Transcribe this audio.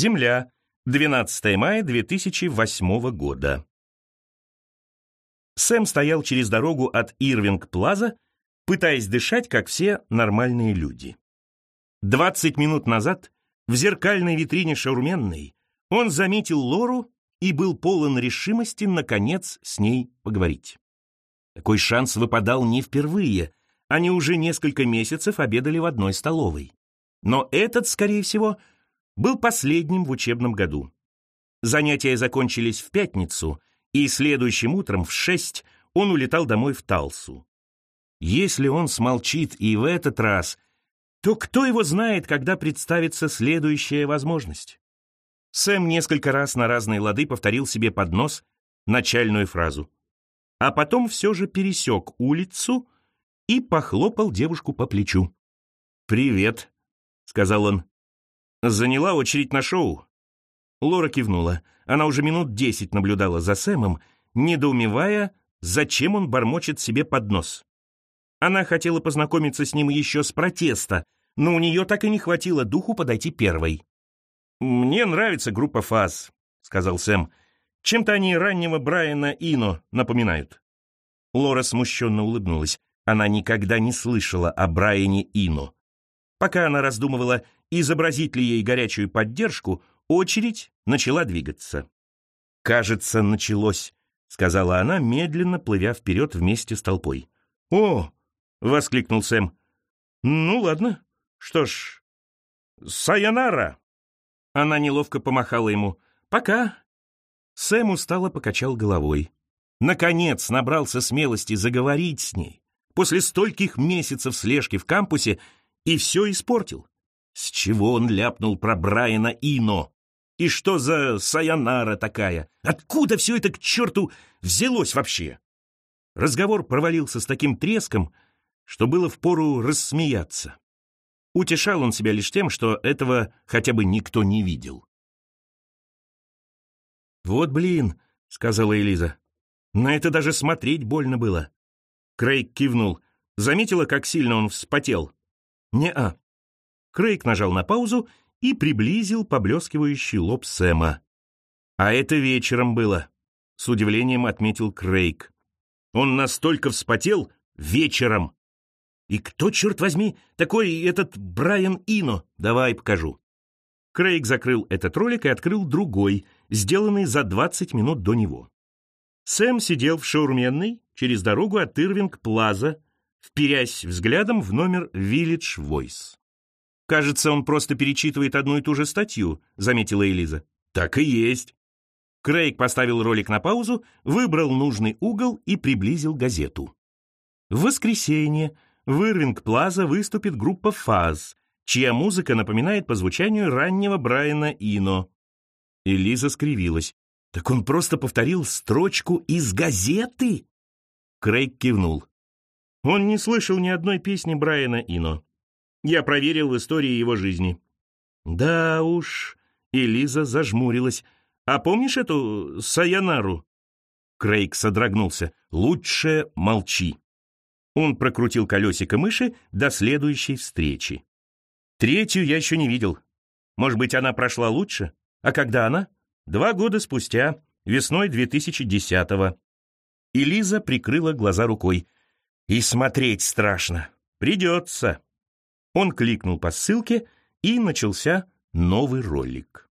Земля. 12 мая 2008 года. Сэм стоял через дорогу от Ирвинг-Плаза, пытаясь дышать, как все нормальные люди. 20 минут назад в зеркальной витрине шаурменной он заметил Лору и был полон решимости, наконец, с ней поговорить. Такой шанс выпадал не впервые, они уже несколько месяцев обедали в одной столовой. Но этот, скорее всего, был последним в учебном году. Занятия закончились в пятницу, и следующим утром в шесть он улетал домой в Талсу. Если он смолчит и в этот раз, то кто его знает, когда представится следующая возможность? Сэм несколько раз на разные лады повторил себе под нос начальную фразу. А потом все же пересек улицу и похлопал девушку по плечу. «Привет», — сказал он. «Заняла очередь на шоу?» Лора кивнула. Она уже минут десять наблюдала за Сэмом, недоумевая, зачем он бормочет себе под нос. Она хотела познакомиться с ним еще с протеста, но у нее так и не хватило духу подойти первой. «Мне нравится группа «Фаз», — сказал Сэм. «Чем-то они раннего Брайана Ино напоминают». Лора смущенно улыбнулась. Она никогда не слышала о Брайане Ино. Пока она раздумывала, изобразить ли ей горячую поддержку, очередь начала двигаться. «Кажется, началось», — сказала она, медленно плывя вперед вместе с толпой. «О!» — воскликнул Сэм. «Ну, ладно. Что ж, сайонара!» Она неловко помахала ему. «Пока». Сэм устало покачал головой. Наконец набрался смелости заговорить с ней. После стольких месяцев слежки в кампусе и все испортил. С чего он ляпнул про Брайана Ино? И что за сайонара такая? Откуда все это к черту взялось вообще? Разговор провалился с таким треском, что было впору рассмеяться. Утешал он себя лишь тем, что этого хотя бы никто не видел. «Вот блин», — сказала Элиза. «На это даже смотреть больно было». Крейг кивнул. Заметила, как сильно он вспотел? «Не-а». Крейг нажал на паузу и приблизил поблескивающий лоб Сэма. «А это вечером было», — с удивлением отметил Крейг. «Он настолько вспотел вечером». И кто, черт возьми, такой этот Брайан Ино? Давай покажу. Крейг закрыл этот ролик и открыл другой, сделанный за 20 минут до него. Сэм сидел в шаурменной через дорогу от Ирвинг Плаза, вперясь взглядом в номер Village Voice. «Кажется, он просто перечитывает одну и ту же статью», — заметила Элиза. «Так и есть». Крейг поставил ролик на паузу, выбрал нужный угол и приблизил газету. В воскресенье в Ирвинг-Плаза выступит группа «Фаз», чья музыка напоминает по звучанию раннего Брайана Ино. Элиза скривилась. «Так он просто повторил строчку из газеты?» Крейг кивнул. Он не слышал ни одной песни Брайана Ино. Я проверил в истории его жизни. «Да уж», — Элиза зажмурилась. «А помнишь эту Саянару?» Крейг содрогнулся. «Лучше молчи». Он прокрутил колесико мыши до следующей встречи. Третью я еще не видел. Может быть, она прошла лучше? А когда она? Два года спустя, весной 2010-го. И Лиза прикрыла глаза рукой. И смотреть страшно. Придется. Он кликнул по ссылке, и начался новый ролик.